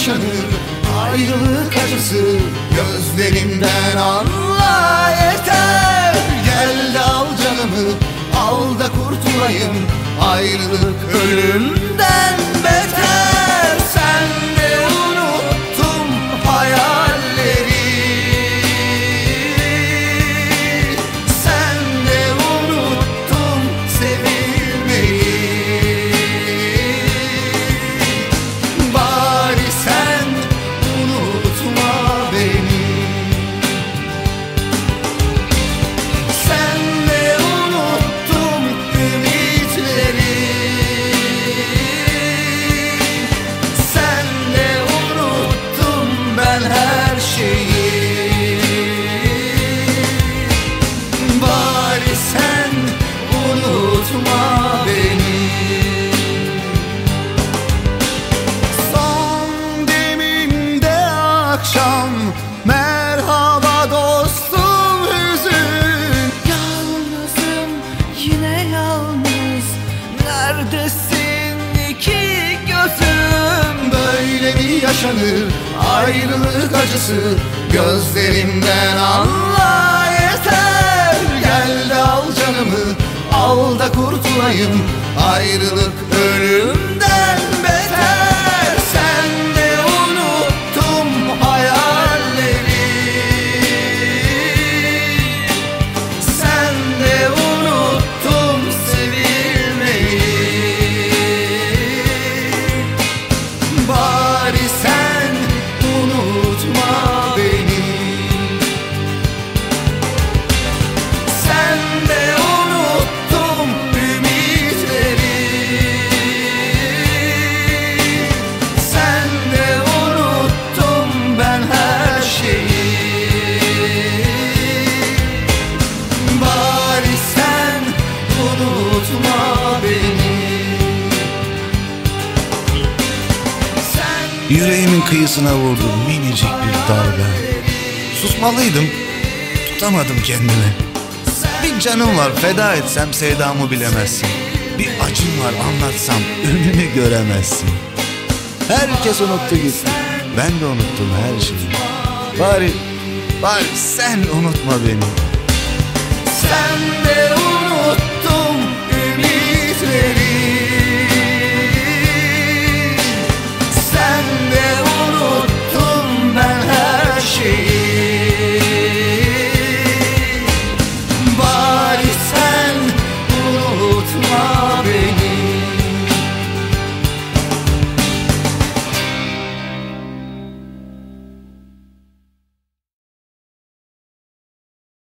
Ayrılık acısı. Gözlerimden anla yeter Gel de al canımı al da kurtulayım. Ayrılık ölümden beter Bari sen unutma beni. Son deminde akşam Merhaba dostum hüzün. Yalnızım yine yalnız. Neredesin iki gözüm? Böyle mi yaşanır ayrılık acısı. Gözlerimden anla yeter Ayrılık ölümden Yüreğimin kıyısına vurdu minicik bir dalga Susmalıydım Tutamadım kendimi. Bir canım var feda etsem sevdamı bilemezsin. Bir acım var anlatsam önünü göremezsin. Herkes unuttu gitti Ben de unuttum her şeyi. Bari, bari sen unutma beni